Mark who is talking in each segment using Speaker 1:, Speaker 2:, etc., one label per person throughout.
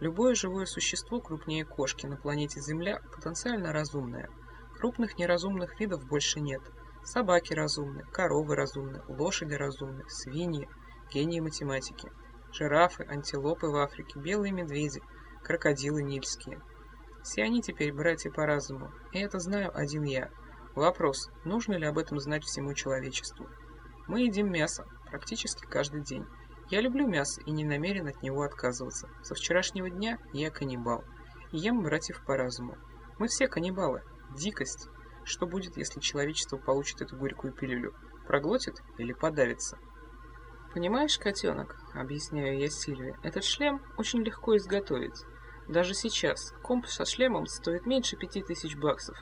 Speaker 1: Любое живое существо крупнее кошки на планете Земля потенциально разумное. Крупных неразумных видов больше нет. Собаки разумны, коровы разумны, лошади разумны, свиньи, гении математики, жирафы, антилопы в Африке, белые медведи, крокодилы нильские. Все они теперь братья по разуму, и это знаю один я. Вопрос, нужно ли об этом знать всему человечеству? Мы едим мясо практически каждый день. Я люблю мясо и не намерен от него отказываться. Со вчерашнего дня я каннибал. И ем братьев по разуму. Мы все каннибалы. Дикость. Что будет, если человечество получит эту горькую пилюлю? Проглотит или подавится? Понимаешь, котенок, объясняю я Сильве, этот шлем очень легко изготовить. Даже сейчас комп со шлемом стоит меньше пяти тысяч баксов.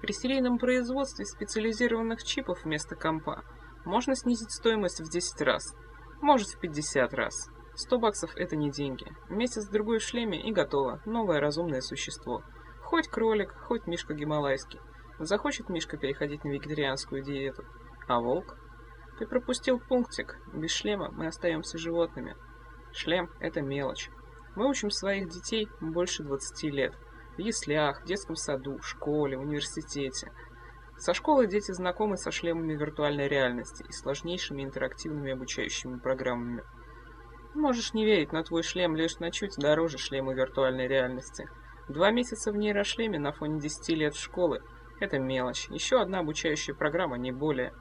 Speaker 1: При серийном производстве специализированных чипов вместо компа можно снизить стоимость в 10 раз – может в 50 раз. 100 баксов это не деньги. Месяц-другой в шлеме и готово. Новое разумное существо. Хоть кролик, хоть мишка гималайский. Захочет мишка переходить на вегетарианскую диету. А волк? Ты пропустил пунктик. Без шлема мы остаемся животными. Шлем – это мелочь. Мы учим своих детей больше 20 лет. В яслях, детском саду, школе, университете – со школы дети знакомы со шлемами виртуальной реальности и сложнейшими интерактивными обучающими программами. Можешь не верить, но твой шлем лишь на чуть дороже шлема виртуальной реальности. Два месяца в нейрошлеме на фоне 10 лет школы – это мелочь. Еще одна обучающая программа, не более.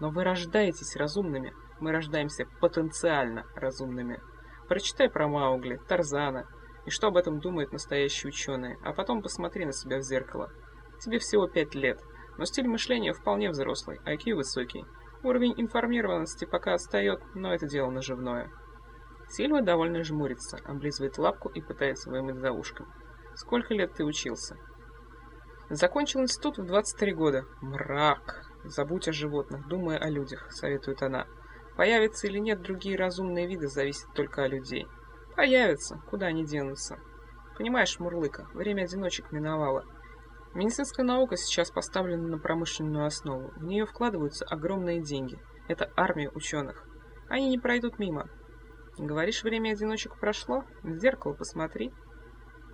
Speaker 1: Но вы рождаетесь разумными. Мы рождаемся потенциально разумными. Прочитай про Маугли, Тарзана и что об этом думают настоящие ученые, а потом посмотри на себя в зеркало. Тебе всего 5 лет – но стиль мышления вполне взрослый, IQ высокий. Уровень информированности пока отстает, но это дело наживное. Сильва довольно жмурится, облизывает лапку и пытается вымыть за ушком. «Сколько лет ты учился?» «Закончил институт в 23 года». «Мрак! Забудь о животных, думай о людях», — советует она. «Появятся или нет другие разумные виды, зависит только от людей». «Появятся. Куда они денутся?» «Понимаешь, Мурлыка, время одиночек миновало. Медицинская наука сейчас поставлена на промышленную основу. В нее вкладываются огромные деньги. Это армия ученых. Они не пройдут мимо. Говоришь, время одиночек прошло? В зеркало посмотри.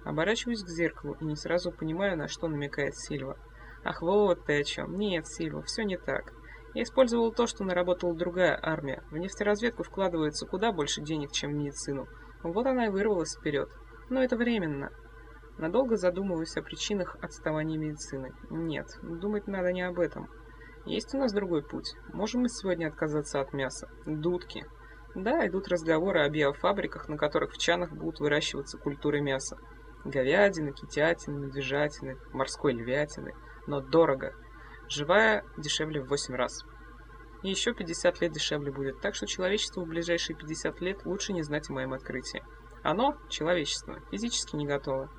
Speaker 1: Оборачиваюсь к зеркалу и не сразу понимаю, на что намекает Сильва. Ах, вот ты о чем. Нет, Сильва, все не так. Я использовал то, что наработала другая армия. В нефтеразведку вкладывается куда больше денег, чем в медицину. Вот она и вырвалась вперед. Но это временно. Надолго задумываюсь о причинах отставания медицины. Нет, думать надо не об этом. Есть у нас другой путь. Можем мы сегодня отказаться от мяса? Дудки. Да, идут разговоры о биофабриках, на которых в чанах будут выращиваться культуры мяса. Говядины, китятины, медвежатины, морской львятины. Но дорого. Живая дешевле в 8 раз. И еще 50 лет дешевле будет, так что человечеству в ближайшие 50 лет лучше не знать о моем открытии. Оно, человечество, физически не готово.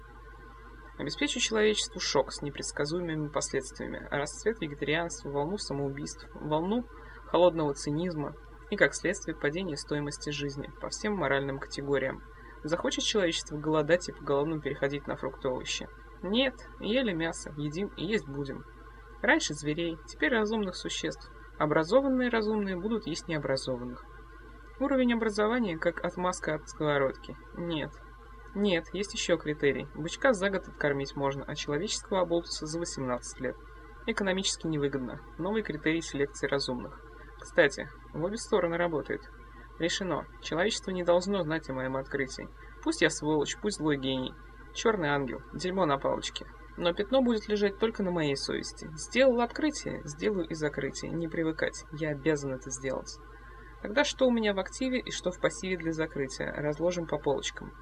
Speaker 1: Обеспечу человечеству шок с непредсказуемыми последствиями, расцвет вегетарианства, волну самоубийств, волну холодного цинизма и, как следствие, падение стоимости жизни по всем моральным категориям. Захочет человечество голодать и поголовно переходить на фрукты овощи? Нет, ели мясо, едим и есть будем. Раньше зверей, теперь разумных существ. Образованные разумные будут есть необразованных. Уровень образования как отмазка от сковородки. Нет, нет, есть еще критерий. Бычка за год откормить можно, а человеческого оболтуса за 18 лет. Экономически невыгодно. Новый критерий селекции разумных. Кстати, в обе стороны работает. Решено. Человечество не должно знать о моем открытии. Пусть я сволочь, пусть злой гений. Черный ангел, дерьмо на палочке. Но пятно будет лежать только на моей совести. Сделал открытие, сделаю и закрытие. Не привыкать. Я обязан это сделать. Тогда что у меня в активе и что в пассиве для закрытия? Разложим по полочкам.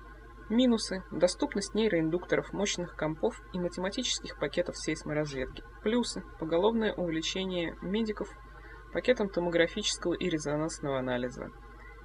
Speaker 1: Минусы – доступность нейроиндукторов, мощных компов и математических пакетов сейсморазведки. Плюсы – поголовное увлечение медиков пакетом томографического и резонансного анализа.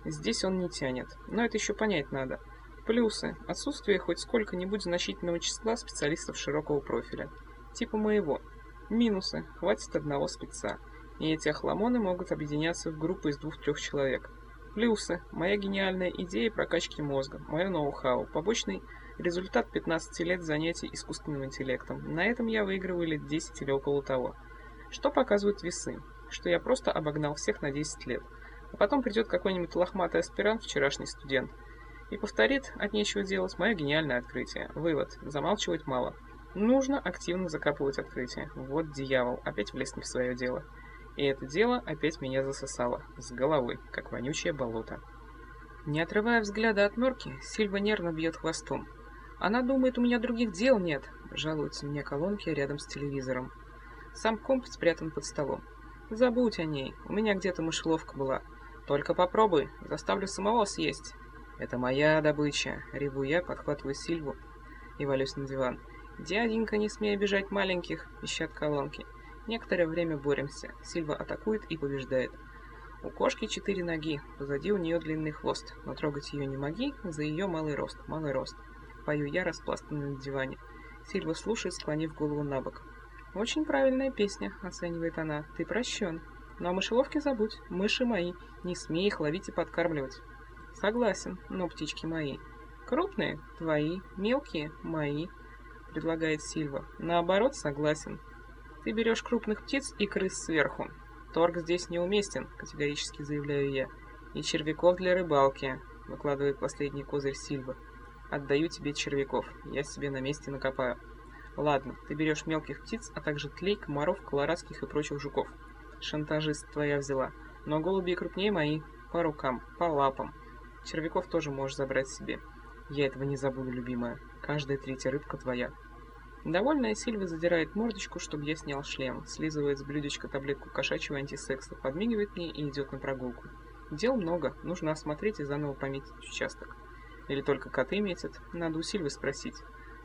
Speaker 1: Здесь он не тянет, но это еще понять надо. Плюсы – отсутствие хоть сколько-нибудь значительного числа специалистов широкого профиля, типа моего. Минусы – хватит одного спеца, и эти охламоны могут объединяться в группу из двух-трех человек – Плюсы. Моя гениальная идея прокачки мозга, мое ноу-хау, побочный результат 15 лет занятий искусственным интеллектом. На этом я выигрываю лет 10 или около того. Что показывают весы? Что я просто обогнал всех на 10 лет. А потом придет какой-нибудь лохматый аспирант, вчерашний студент, И повторит от нечего делать мое гениальное открытие. Вывод. Замалчивать мало. Нужно активно закапывать открытие. Вот дьявол, опять влез не в свое дело. И это дело опять меня засосало. С головой, как вонючее болото. Не отрывая взгляда от Мёрки, Сильва нервно бьет хвостом. Она думает, у меня других дел нет, жалуются мне колонки рядом с телевизором. Сам комп спрятан под столом. Забудь о ней, у меня где-то мышеловка была. Только попробуй, заставлю самого съесть. Это моя добыча, реву я, подхватываю Сильву и валюсь на диван. «Дяденька, не смей обижать маленьких!» – пищат колонки. Некоторое время боремся. Сильва атакует и побеждает. У кошки четыре ноги, позади у нее длинный хвост, но трогать ее не моги, за ее малый рост, малый рост. Пою я, распластанный на диване. Сильва слушает, склонив голову на бок. «Очень правильная песня», — оценивает она. «Ты прощен. Но о мышеловке забудь. Мыши мои. Не смей их ловить и подкармливать». «Согласен, но птички мои». «Крупные? Твои. Мелкие? Мои», — предлагает Сильва. «Наоборот, согласен. Ты берешь крупных птиц и крыс сверху. Торг здесь неуместен, категорически заявляю я. И червяков для рыбалки, выкладывает последний козырь Сильва. Отдаю тебе червяков, я себе на месте накопаю. Ладно, ты берешь мелких птиц, а также тлей, комаров, колорадских и прочих жуков. Шантажист твоя взяла. Но голуби крупнее мои. По рукам, по лапам. Червяков тоже можешь забрать себе. Я этого не забуду, любимая. Каждая третья рыбка твоя. Довольная Сильва задирает мордочку, чтобы я снял шлем, слизывает с блюдечка таблетку кошачьего антисекса, подмигивает мне и идет на прогулку. Дел много, нужно осмотреть и заново пометить участок. Или только коты метят, надо у Сильвы спросить.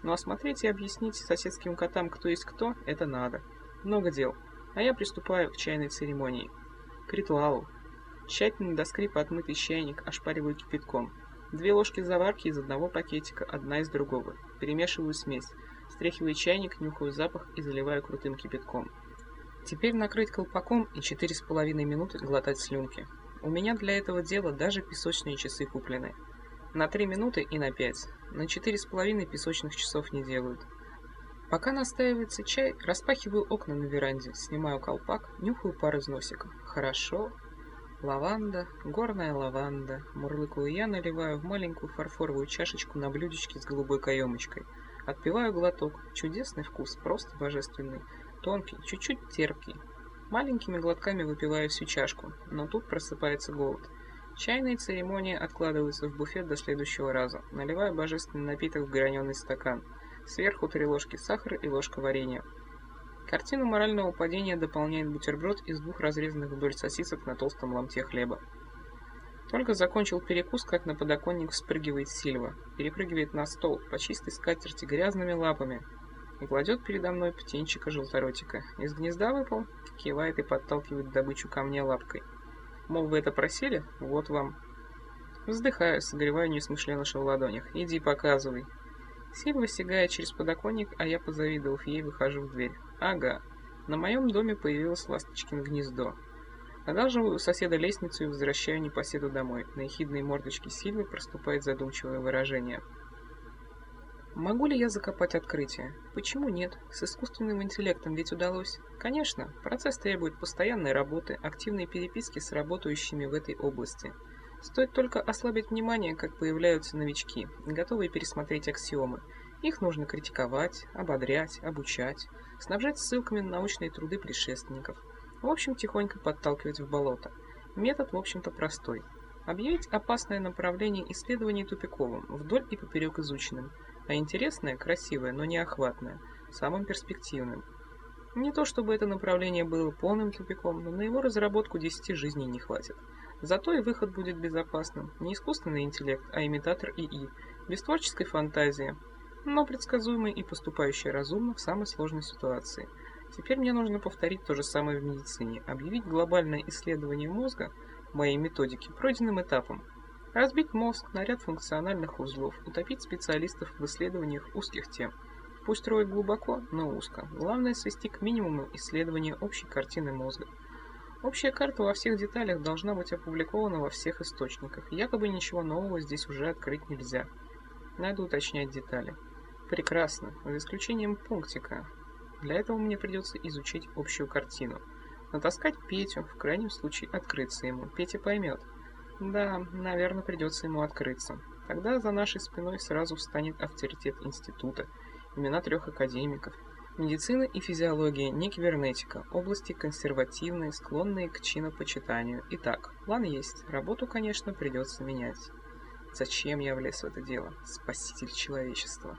Speaker 1: Но осмотреть и объяснить соседским котам, кто есть кто, это надо. Много дел. А я приступаю к чайной церемонии. К ритуалу. Тщательно до скрипа отмытый чайник ошпариваю кипятком. Две ложки заварки из одного пакетика, одна из другого. Перемешиваю смесь. Стряхиваю чайник, нюхаю запах и заливаю крутым кипятком. Теперь накрыть колпаком и четыре с половиной минуты глотать слюнки. У меня для этого дела даже песочные часы куплены. На три минуты и на пять. На четыре с половиной песочных часов не делают. Пока настаивается чай, распахиваю окна на веранде, снимаю колпак, нюхаю пар из носика. Хорошо. Лаванда, горная лаванда. Мурлыкаю я, наливаю в маленькую фарфоровую чашечку на блюдечке с голубой каемочкой – Отпиваю глоток. Чудесный вкус, просто божественный. Тонкий, чуть-чуть терпкий. Маленькими глотками выпиваю всю чашку, но тут просыпается голод. Чайные церемонии откладываются в буфет до следующего раза. Наливаю божественный напиток в граненый стакан. Сверху три ложки сахара и ложка варенья. Картину морального падения дополняет бутерброд из двух разрезанных вдоль сосисок на толстом ломте хлеба. Только закончил перекус, как на подоконник вспрыгивает Сильва, перепрыгивает на стол по чистой скатерти грязными лапами и кладет передо мной птенчика желторотика. Из гнезда выпал, кивает и подталкивает добычу ко мне лапкой. Мол, вы это просили? Вот вам. Вздыхаю, согреваю несмышленыша в ладонях. Иди показывай. Сильва сигает через подоконник, а я, позавидовав ей, выхожу в дверь. Ага, на моем доме появилось ласточкин гнездо. Одалживаю у соседа лестницу и возвращаю непоседу домой. На ехидной мордочке Сильвы проступает задумчивое выражение. Могу ли я закопать открытие? Почему нет? С искусственным интеллектом ведь удалось. Конечно, процесс требует постоянной работы, активной переписки с работающими в этой области. Стоит только ослабить внимание, как появляются новички, готовые пересмотреть аксиомы. Их нужно критиковать, ободрять, обучать, снабжать ссылками на научные труды предшественников – в общем, тихонько подталкивать в болото. Метод, в общем-то, простой. Объявить опасное направление исследований тупиковым, вдоль и поперек изученным, а интересное, красивое, но не охватное, самым перспективным. Не то чтобы это направление было полным тупиком, но на его разработку 10 жизней не хватит. Зато и выход будет безопасным. Не искусственный интеллект, а имитатор ИИ, без творческой фантазии, но предсказуемый и поступающий разумно в самой сложной ситуации – Теперь мне нужно повторить то же самое в медицине, объявить глобальное исследование мозга моей методики пройденным этапом, разбить мозг на ряд функциональных узлов, утопить специалистов в исследованиях узких тем. Пусть роет глубоко, но узко. Главное свести к минимуму исследование общей картины мозга. Общая карта во всех деталях должна быть опубликована во всех источниках. Якобы ничего нового здесь уже открыть нельзя. Надо уточнять детали. Прекрасно, за исключением пунктика, для этого мне придется изучить общую картину. Натаскать Петю, в крайнем случае открыться ему. Петя поймет. Да, наверное, придется ему открыться. Тогда за нашей спиной сразу встанет авторитет института, имена трех академиков. Медицина и физиология, не кибернетика, области консервативные, склонные к чинопочитанию. Итак, план есть, работу, конечно, придется менять. Зачем я влез в это дело? Спаситель человечества.